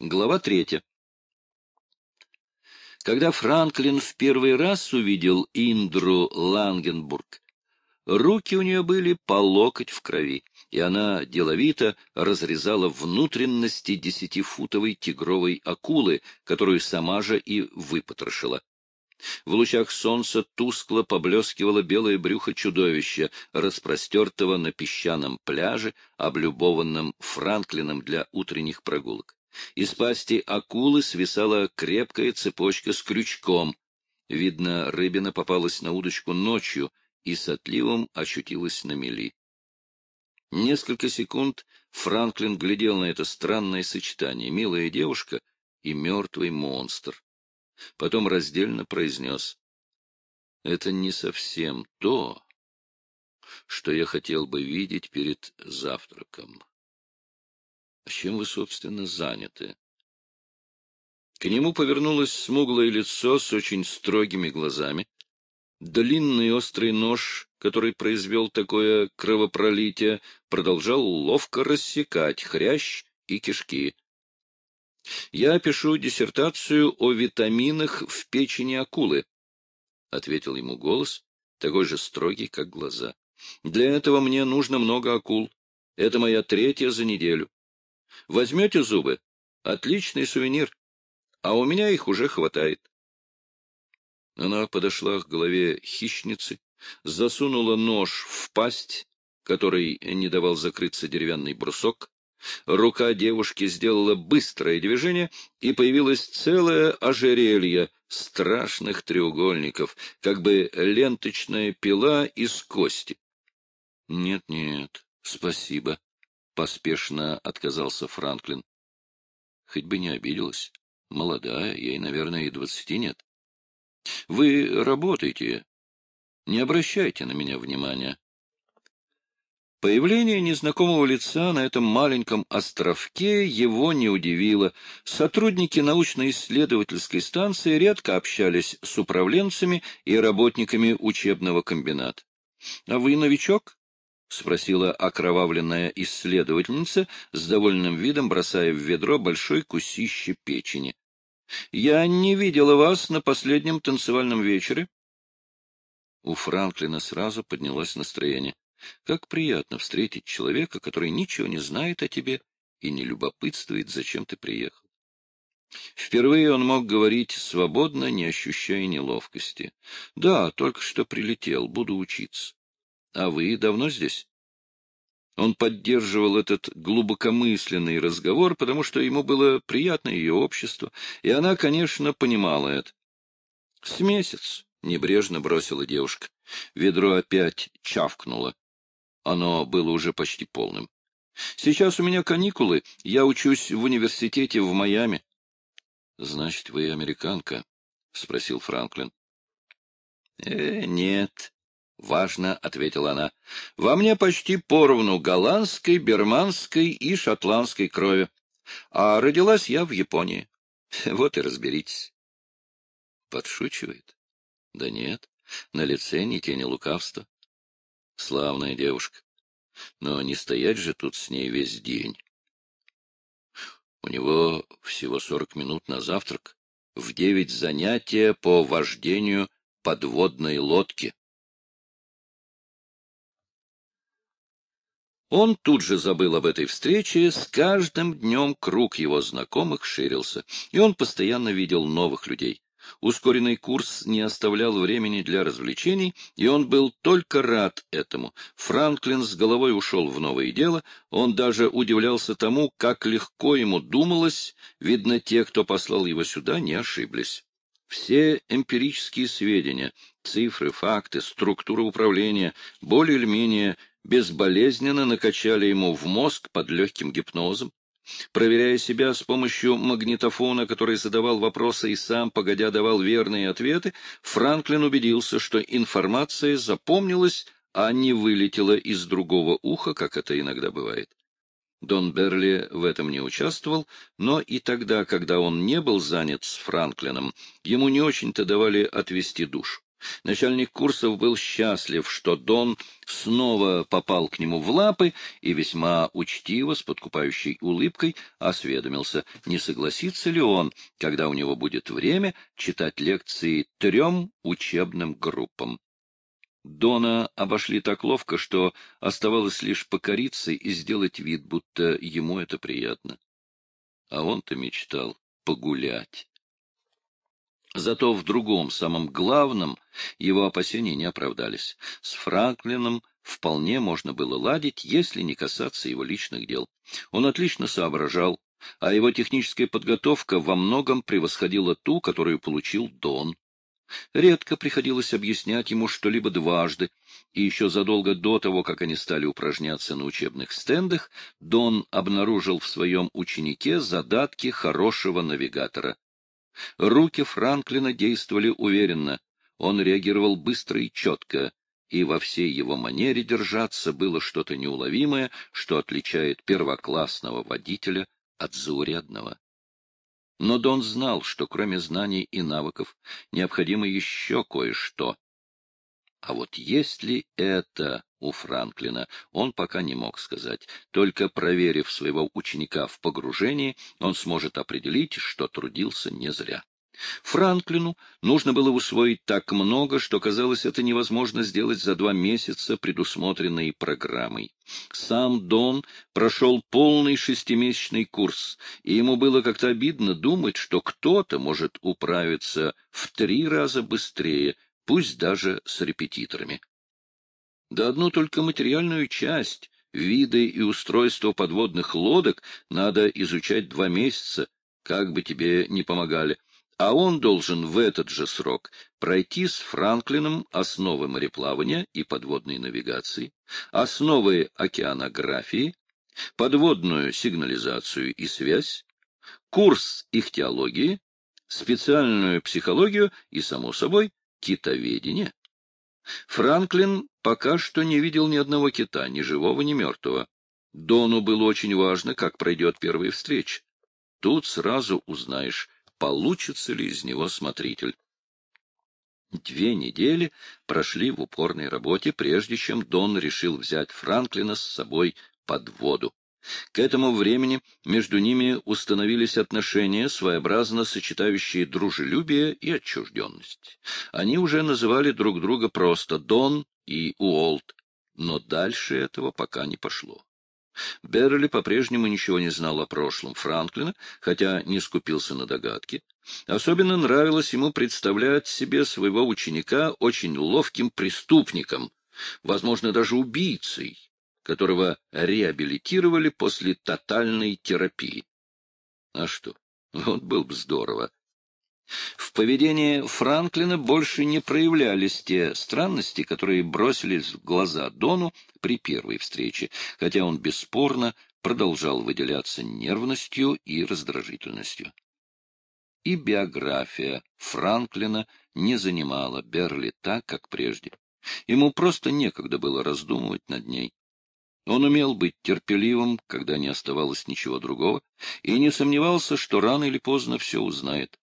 Глава третья. Когда Франклин в первый раз увидел Индру Лангенбург, руки у нее были по локоть в крови, и она деловито разрезала внутренности десятифутовой тигровой акулы, которую сама же и выпотрошила. В лучах солнца тускло поблескивало белое брюхо чудовища, распростертого на песчаном пляже, облюбованном Франклином для утренних прогулок. Из пасти акулы свисала крепкая цепочка с крючком. Видно, рыбина попалась на удочку ночью и с отливом очутилась на мели. Несколько секунд Франклин глядел на это странное сочетание — милая девушка и мертвый монстр. Потом раздельно произнес. — Это не совсем то, что я хотел бы видеть перед завтраком. Чем вы, собственно, заняты? К нему повернулось смуглое лицо с очень строгими глазами. Длинный острый нож, который произвел такое кровопролитие, продолжал ловко рассекать хрящ и кишки. Я пишу диссертацию о витаминах в печени акулы, — ответил ему голос, такой же строгий, как глаза. Для этого мне нужно много акул. Это моя третья за неделю. Возьмете зубы? Отличный сувенир. А у меня их уже хватает. Она подошла к голове хищницы, засунула нож в пасть, которой не давал закрыться деревянный брусок. Рука девушки сделала быстрое движение, и появилось целое ожерелье страшных треугольников, как бы ленточная пила из кости. Нет, — Нет-нет, спасибо, Поспешно отказался Франклин. Хоть бы не обиделась. Молодая, ей, наверное, и двадцати нет. Вы работаете. Не обращайте на меня внимания. Появление незнакомого лица на этом маленьком островке его не удивило. Сотрудники научно-исследовательской станции редко общались с управленцами и работниками учебного комбината. — А вы новичок? — спросила окровавленная исследовательница с довольным видом, бросая в ведро большой кусище печени. — Я не видела вас на последнем танцевальном вечере. У Франклина сразу поднялось настроение. Как приятно встретить человека, который ничего не знает о тебе и не любопытствует, зачем ты приехал. Впервые он мог говорить свободно, не ощущая неловкости. — Да, только что прилетел, буду учиться. А вы давно здесь? Он поддерживал этот глубокомысленный разговор, потому что ему было приятно ее общество, и она, конечно, понимала это. — С месяц, — небрежно бросила девушка. Ведро опять чавкнуло. Оно было уже почти полным. — Сейчас у меня каникулы, я учусь в университете в Майами. — Значит, вы американка? — спросил Франклин. — Э, нет, — важно ответила она. — Во мне почти поровну голландской, берманской и шотландской крови. А родилась я в Японии. Вот и разберитесь. Подшучивает? Да нет, на лице ни тени лукавства. Славная девушка. Но не стоять же тут с ней весь день. У него всего сорок минут на завтрак, в девять занятия по вождению подводной лодки. Он тут же забыл об этой встрече, с каждым днем круг его знакомых ширился, и он постоянно видел новых людей. Ускоренный курс не оставлял времени для развлечений, и он был только рад этому. Франклин с головой ушел в новое дело, он даже удивлялся тому, как легко ему думалось, видно, те, кто послал его сюда, не ошиблись. Все эмпирические сведения, цифры, факты, структура управления более или менее безболезненно накачали ему в мозг под легким гипнозом. Проверяя себя с помощью магнитофона, который задавал вопросы и сам, погодя, давал верные ответы, Франклин убедился, что информация запомнилась, а не вылетела из другого уха, как это иногда бывает. Дон Берли в этом не участвовал, но и тогда, когда он не был занят с Франклином, ему не очень-то давали отвести душ. Начальник курсов был счастлив, что Дон снова попал к нему в лапы и весьма учтиво, с подкупающей улыбкой, осведомился, не согласится ли он, когда у него будет время, читать лекции трем учебным группам. Дона обошли так ловко, что оставалось лишь покориться и сделать вид, будто ему это приятно. А он-то мечтал погулять. Зато в другом, самом главном, его опасения не оправдались. С Франклином вполне можно было ладить, если не касаться его личных дел. Он отлично соображал, а его техническая подготовка во многом превосходила ту, которую получил Дон. Редко приходилось объяснять ему что-либо дважды, и еще задолго до того, как они стали упражняться на учебных стендах, Дон обнаружил в своем ученике задатки хорошего навигатора. Руки Франклина действовали уверенно, он реагировал быстро и четко, и во всей его манере держаться было что-то неуловимое, что отличает первоклассного водителя от заурядного. Но Дон знал, что кроме знаний и навыков необходимо еще кое-что. А вот есть ли это у Франклина, он пока не мог сказать. Только проверив своего ученика в погружении, он сможет определить, что трудился не зря. Франклину нужно было усвоить так много, что казалось это невозможно сделать за два месяца предусмотренной программой. Сам Дон прошел полный шестимесячный курс, и ему было как-то обидно думать, что кто-то может управиться в три раза быстрее, пусть даже с репетиторами. Да одну только материальную часть, виды и устройство подводных лодок надо изучать два месяца, как бы тебе ни помогали, а он должен в этот же срок пройти с Франклином основы мореплавания и подводной навигации, основы океанографии, подводную сигнализацию и связь, курс ихтиологии, специальную психологию и, само собой, китоведение. Франклин пока что не видел ни одного кита, ни живого, ни мертвого. Дону было очень важно, как пройдет первая встреча. Тут сразу узнаешь, получится ли из него смотритель. Две недели прошли в упорной работе, прежде чем Дон решил взять Франклина с собой под воду. К этому времени между ними установились отношения, своеобразно сочетающие дружелюбие и отчужденность. Они уже называли друг друга просто Дон и Уолт, но дальше этого пока не пошло. Берли по-прежнему ничего не знал о прошлом Франклина, хотя не скупился на догадки. Особенно нравилось ему представлять себе своего ученика очень ловким преступником, возможно, даже убийцей, которого реабилитировали после тотальной терапии. А что, вот был бы здорово. В поведении Франклина больше не проявлялись те странности, которые бросились в глаза Дону при первой встрече, хотя он бесспорно продолжал выделяться нервностью и раздражительностью. И биография Франклина не занимала Берли так, как прежде. Ему просто некогда было раздумывать над ней. Он умел быть терпеливым, когда не оставалось ничего другого, и не сомневался, что рано или поздно все узнает.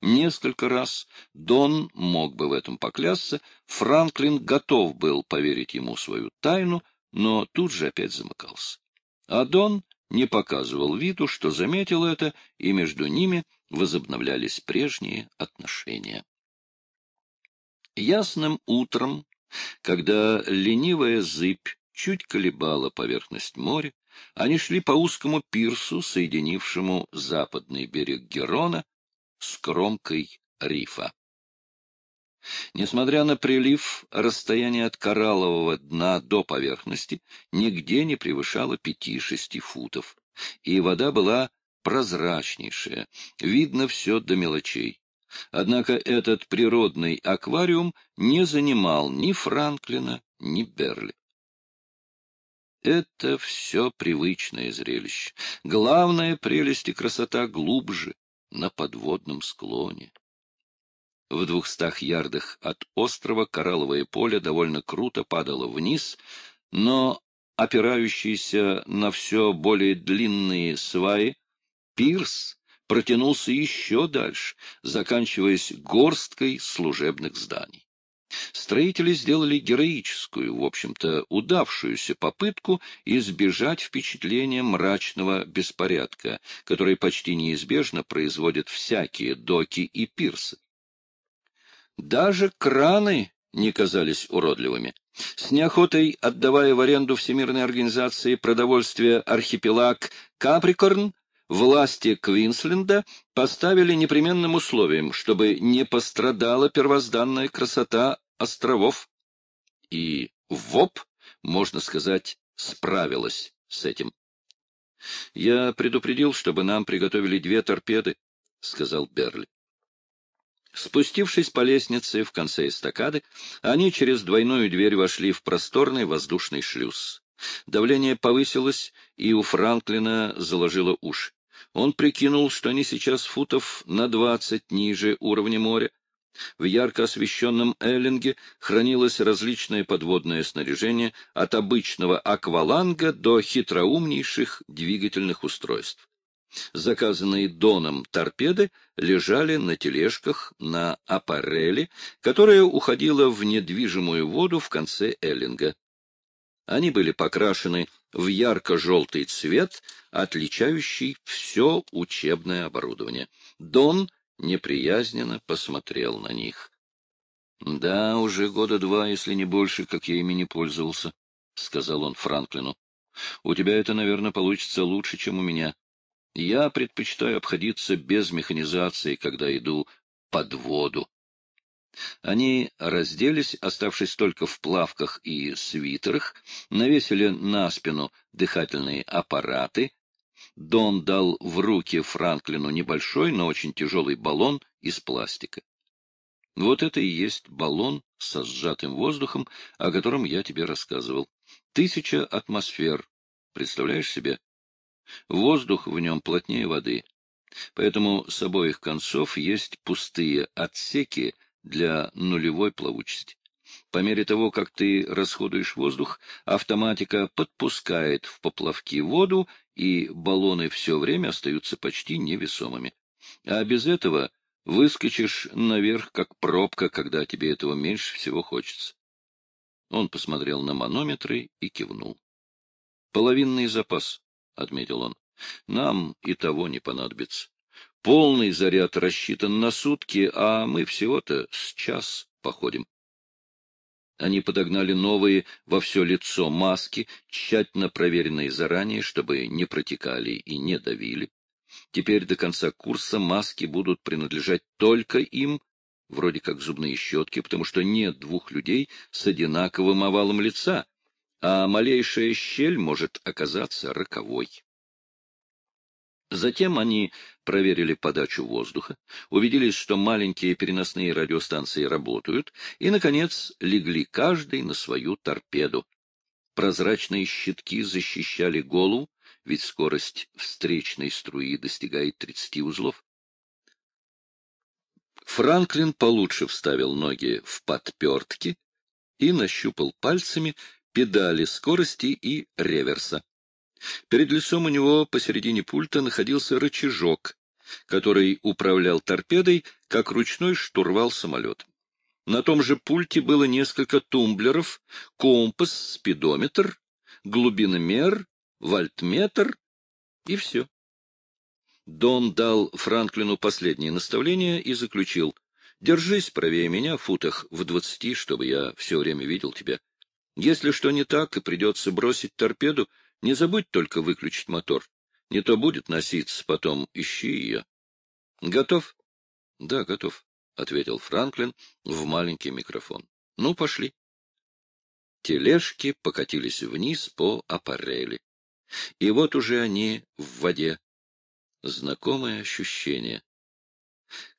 Несколько раз Дон мог бы в этом поклясться, Франклин готов был поверить ему свою тайну, но тут же опять замыкался. А Дон не показывал виду, что заметил это, и между ними возобновлялись прежние отношения. Ясным утром, когда ленивая зыбь чуть колебала поверхность моря, они шли по узкому пирсу, соединившему западный берег Герона с кромкой рифа. Несмотря на прилив, расстояние от кораллового дна до поверхности нигде не превышало пяти-шести футов, и вода была прозрачнейшая, видно все до мелочей. Однако этот природный аквариум не занимал ни Франклина, ни Берли. Это все привычное зрелище. Главная прелесть и красота глубже, на подводном склоне. В двухстах ярдах от острова коралловое поле довольно круто падало вниз, но опирающийся на все более длинные сваи, пирс протянулся еще дальше, заканчиваясь горсткой служебных зданий. Строители сделали героическую, в общем-то, удавшуюся попытку избежать впечатления мрачного беспорядка, который почти неизбежно производят всякие доки и пирсы. Даже краны не казались уродливыми. С неохотой отдавая в аренду Всемирной организации продовольствия архипелаг Каприкорн, власти Квинсленда поставили непременным условием, чтобы не пострадала первозданная красота островов. И ВОП, можно сказать, справилась с этим. «Я предупредил, чтобы нам приготовили две торпеды», — сказал Берли. Спустившись по лестнице в конце эстакады, они через двойную дверь вошли в просторный воздушный шлюз. Давление повысилось, и у Франклина заложило уши. Он прикинул, что они сейчас футов на двадцать ниже уровня моря. В ярко освещенном Эллинге хранилось различное подводное снаряжение от обычного акваланга до хитроумнейших двигательных устройств. Заказанные Доном торпеды лежали на тележках на аппареле, которая уходила в недвижимую воду в конце Эллинга. Они были покрашены в ярко-желтый цвет, отличающий все учебное оборудование. Дон неприязненно посмотрел на них. — Да, уже года два, если не больше, как я ими не пользовался, — сказал он Франклину. — У тебя это, наверное, получится лучше, чем у меня. Я предпочитаю обходиться без механизации, когда иду под воду. Они разделись, оставшись только в плавках и свитерах, навесили на спину дыхательные аппараты. Дон дал в руки Франклину небольшой, но очень тяжелый баллон из пластика. Вот это и есть баллон со сжатым воздухом, о котором я тебе рассказывал. Тысяча атмосфер. Представляешь себе? Воздух в нем плотнее воды. Поэтому с обоих концов есть пустые отсеки для нулевой плавучести. По мере того, как ты расходуешь воздух, автоматика подпускает в поплавки воду, и баллоны все время остаются почти невесомыми. А без этого выскочишь наверх, как пробка, когда тебе этого меньше всего хочется. Он посмотрел на манометры и кивнул. Половинный запас. — отметил он. — Нам и того не понадобится. Полный заряд рассчитан на сутки, а мы всего-то с час походим. Они подогнали новые во все лицо маски, тщательно проверенные заранее, чтобы не протекали и не давили. Теперь до конца курса маски будут принадлежать только им, вроде как зубные щетки, потому что нет двух людей с одинаковым овалом лица, а малейшая щель может оказаться роковой. Затем они проверили подачу воздуха, убедились, что маленькие переносные радиостанции работают, и, наконец, легли каждый на свою торпеду. Прозрачные щитки защищали голову, ведь скорость встречной струи достигает 30 узлов. Франклин получше вставил ноги в подпертки и нащупал пальцами педали скорости и реверса. Перед лицом у него посередине пульта находился рычажок, который управлял торпедой, как ручной штурвал самолета. На том же пульте было несколько тумблеров, компас, спидометр, глубиномер, вольтметр и все. Дон дал Франклину последнее наставление и заключил. «Держись правее меня в футах в двадцати, чтобы я все время видел тебя. Если что не так и придется бросить торпеду, не забудь только выключить мотор. Не то будет носиться потом, ищи ее. — Готов? — Да, готов, — ответил Франклин в маленький микрофон. — Ну, пошли. Тележки покатились вниз по аппарели. И вот уже они в воде. Знакомое ощущение.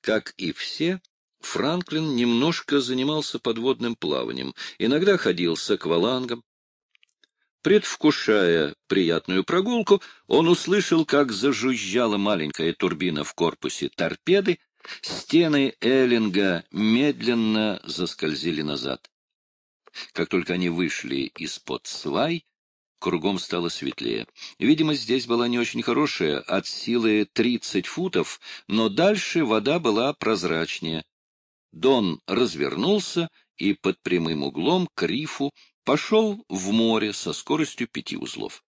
Как и все, Франклин немножко занимался подводным плаванием, иногда ходил с аквалангом. Предвкушая приятную прогулку, он услышал, как зажужжала маленькая турбина в корпусе торпеды, стены Эллинга медленно заскользили назад. Как только они вышли из-под свай, кругом стало светлее. Видимо, здесь была не очень хорошая, от силы 30 футов, но дальше вода была прозрачнее. Дон развернулся и под прямым углом к рифу пошел в море со скоростью пяти узлов.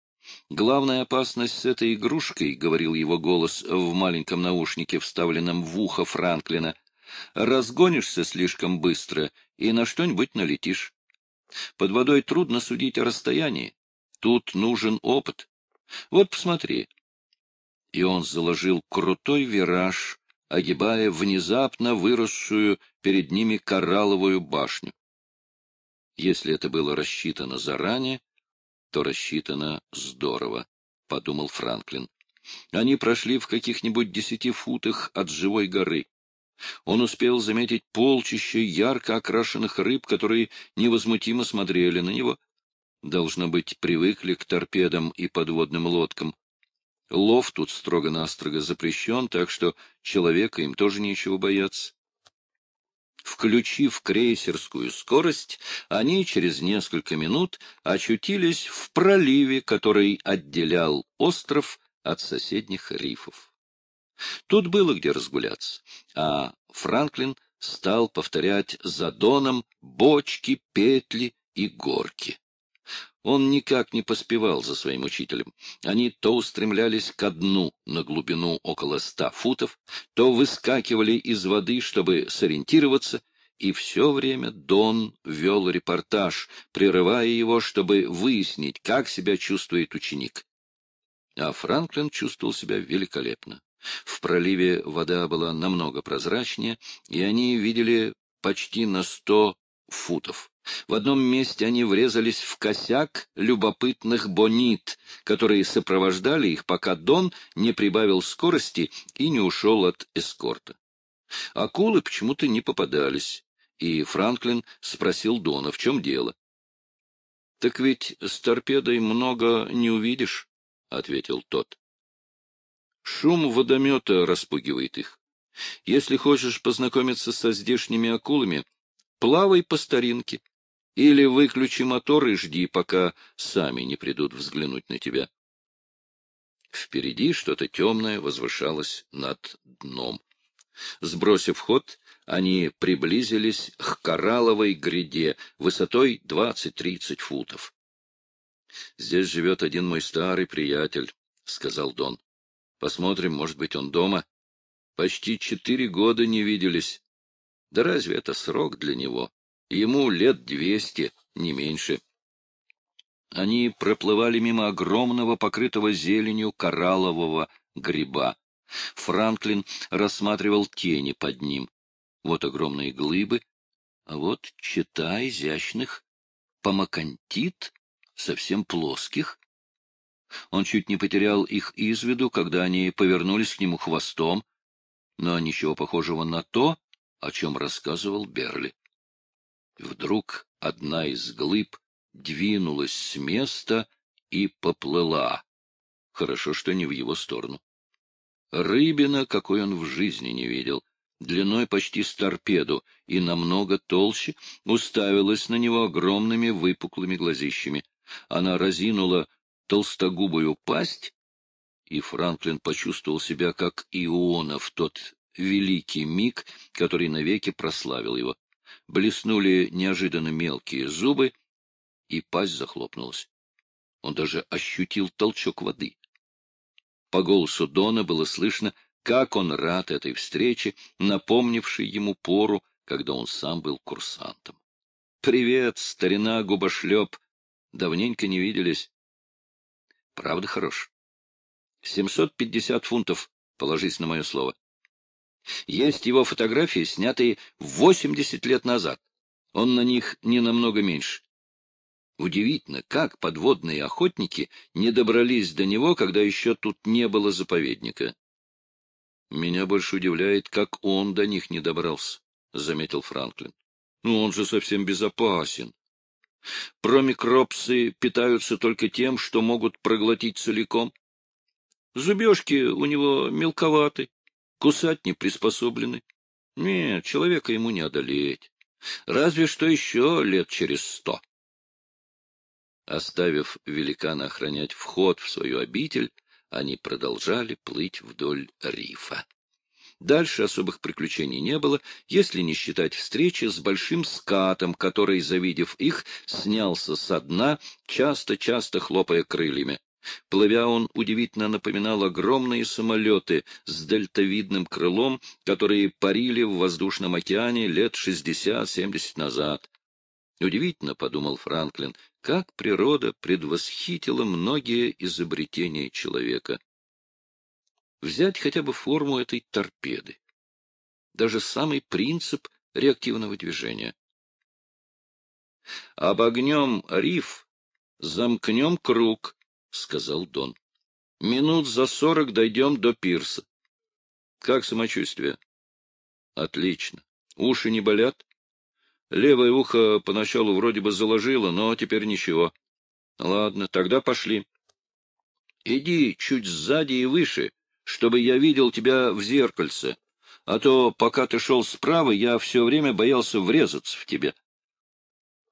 Главная опасность с этой игрушкой, — говорил его голос в маленьком наушнике, вставленном в ухо Франклина, — разгонишься слишком быстро и на что-нибудь налетишь. Под водой трудно судить о расстоянии. Тут нужен опыт. Вот посмотри. И он заложил крутой вираж, огибая внезапно выросшую перед ними коралловую башню. Если это было рассчитано заранее, то рассчитано здорово, — подумал Франклин. Они прошли в каких-нибудь десяти футах от живой горы. Он успел заметить полчище ярко окрашенных рыб, которые невозмутимо смотрели на него. Должно быть, привыкли к торпедам и подводным лодкам. Лов тут строго-настрого запрещен, так что человека им тоже нечего бояться. Включив крейсерскую скорость, они через несколько минут очутились в проливе, который отделял остров от соседних рифов. Тут было где разгуляться, а Франклин стал повторять за Доном бочки, петли и горки. Он никак не поспевал за своим учителем. Они то устремлялись ко дну на глубину около ста футов, то выскакивали из воды, чтобы сориентироваться, и все время Дон вел репортаж, прерывая его, чтобы выяснить, как себя чувствует ученик. А Франклин чувствовал себя великолепно. В проливе вода была намного прозрачнее, и они видели почти на сто футов. В одном месте они врезались в косяк любопытных бонит, которые сопровождали их, пока Дон не прибавил скорости и не ушел от эскорта. Акулы почему-то не попадались, и Франклин спросил Дона, в чем дело. — Так ведь с торпедой много не увидишь, — ответил тот. — Шум водомета распугивает их. Если хочешь познакомиться со здешними акулами, плавай по старинке. Или выключи мотор и жди, пока сами не придут взглянуть на тебя. Впереди что-то темное возвышалось над дном. Сбросив ход, они приблизились к коралловой гряде высотой двадцать-тридцать футов. — Здесь живет один мой старый приятель, — сказал Дон. — Посмотрим, может быть, он дома. Почти четыре года не виделись. Да разве это срок для него? Ему лет двести, не меньше. Они проплывали мимо огромного, покрытого зеленью кораллового гриба. Франклин рассматривал тени под ним. Вот огромные глыбы, а вот чета изящных помакантит, совсем плоских. Он чуть не потерял их из виду, когда они повернулись к нему хвостом, но ничего похожего на то, о чем рассказывал Берли. Вдруг одна из глыб двинулась с места и поплыла. Хорошо, что не в его сторону. Рыбина, какой он в жизни не видел, длиной почти с торпеду и намного толще, уставилась на него огромными выпуклыми глазищами. Она разинула толстогубую пасть, и Франклин почувствовал себя как Иона в тот великий миг, который навеки прославил его блеснули неожиданно мелкие зубы, и пасть захлопнулась. Он даже ощутил толчок воды. По голосу Дона было слышно, как он рад этой встрече, напомнившей ему пору, когда он сам был курсантом. — Привет, старина губошлеп! Давненько не виделись. — Правда хорош. — Семьсот пятьдесят фунтов, положись на мое слово. Есть его фотографии, снятые 80 лет назад. Он на них не намного меньше. Удивительно, как подводные охотники не добрались до него, когда еще тут не было заповедника. Меня больше удивляет, как он до них не добрался, — заметил Франклин. Ну, он же совсем безопасен. Промикропсы питаются только тем, что могут проглотить целиком. Зубежки у него мелковаты, Кусать не приспособлены. Нет, человека ему не одолеть. Разве что еще лет через сто. Оставив великана охранять вход в свою обитель, они продолжали плыть вдоль рифа. Дальше особых приключений не было, если не считать встречи с большим скатом, который, завидев их, снялся со дна, часто-часто хлопая крыльями. Плывя он удивительно напоминал огромные самолеты с дельтовидным крылом, которые парили в воздушном океане лет шестьдесят-семьдесят назад. Удивительно, — подумал Франклин, — как природа предвосхитила многие изобретения человека. Взять хотя бы форму этой торпеды. Даже самый принцип реактивного движения. «Обогнем риф, замкнем круг», — сказал Дон. «Минут за сорок дойдем до пирса. Как самочувствие?» «Отлично. Уши не болят?» Левое ухо поначалу вроде бы заложило, но теперь ничего. Ладно, тогда пошли. Иди чуть сзади и выше, чтобы я видел тебя в зеркальце, а то, пока ты шел справа, я все время боялся врезаться в тебя.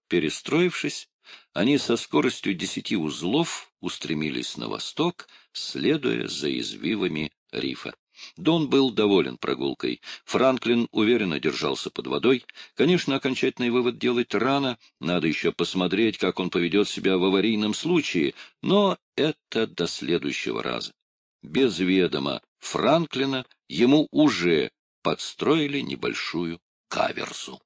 Перестроившись, они со скоростью десяти узлов устремились на восток, следуя за извивами рифа. Дон был доволен прогулкой. Франклин уверенно держался под водой. Конечно, окончательный вывод делать рано, надо еще посмотреть, как он поведет себя в аварийном случае, но это до следующего раза. Без ведома Франклина ему уже подстроили небольшую каверзу.